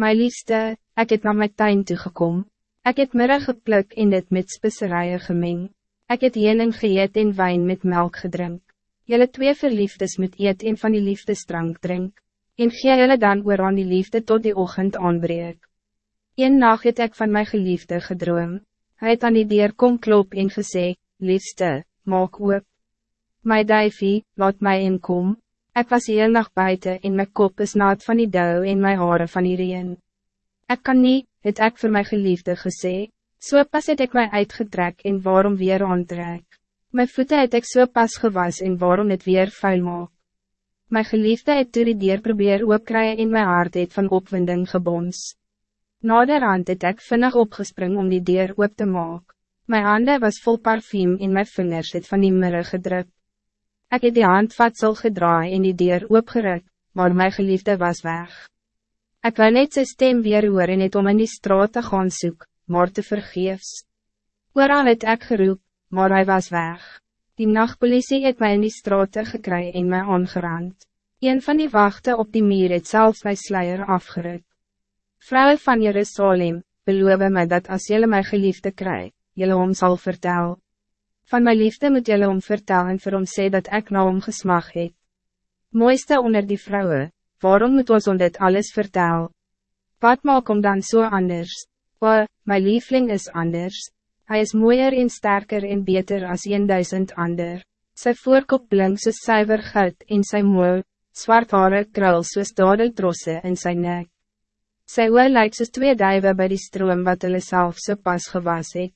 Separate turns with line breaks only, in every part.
My liefste, ik het na my tuin toegekom. Ik het middag gepluk en dit met spisserijen gemeng. Ik het jening geëet en wijn met melk gedrink. Jelle twee verliefdes moet eet en van die liefdesdrank drink. En gee jylle dan oor aan die liefde tot die ochtend aanbreek. Een nacht het ik van mijn geliefde gedroom. Hij het aan die deur kom klop en gesê, liefste, maak oop. My duifie, laat mij inkom. Ik was heel nacht buiten en mijn kop is naad van die dauw en mijn haren van die reen. Ik kan niet, het ek voor mijn geliefde gesê, so pas het ek my uitgetrek en waarom weer aantrek. My voete het ek so pas gewas en waarom het weer vuil maak. My geliefde het toe die dier probeer oopkry en my hart het van opwinding gebons. Naderhand het ek vinnig opgespring om die deur oop te maak. My handen was vol parfum en my vingers het van die mirre gedruk. Ik het die handvatsel gedraai en die deur oopgeruk, maar my geliefde was weg. Ik wil net sy stem weer hoor en het om in die straat te gaan soek, maar te vergeefs. Ooral het ek geroep, maar hij was weg. Die nachtpolitie het mij in die straat gekry en my aangerand. Een van die wachten op die muur het zelfs my sluier afgeruk. Vrouwen van Jerusalem, beloof mij dat als jullie mijn geliefde krijgen, jullie om zal vertellen. Van mijn liefde moet jullie om vertellen en vir hom sê dat ik nou om gesmag het. Mooiste onder die vrouwen, waarom moet ons om dit alles vertel? Wat maak om dan zo so anders? O, mijn liefling is anders. Hij is mooier en sterker en beter als een duizend ander. Sy voorkop blink soos suiver goud en sy moe, zwart hare krul soos dadeldrosse in sy nek. Sy oor lyk soos twee duiven bij die stroom wat hulle self so pas gewas het.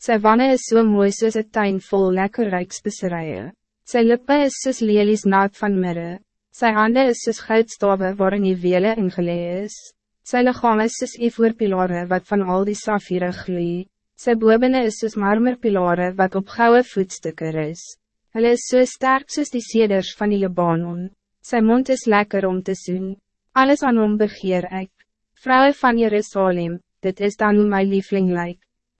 Sy wanne is so mooi soos een tuin vol lekker rijksbesserije. Sy lippe is soos lelies naad van mirre. Sy hande is soos goudstawe waarin die wele ingelee is. Sy lichaam is soos ivoorpilare wat van al die safire gloei. Sy bobene is soos marmerpilare wat op gouden voetstukken is. Hulle is so sterk soos die seders van die Libanon. Sy mond is lekker om te zoen. Alles aan hom begeer ek. Vrouwen van Jerusalem, dit is dan hoe my liefling lijkt.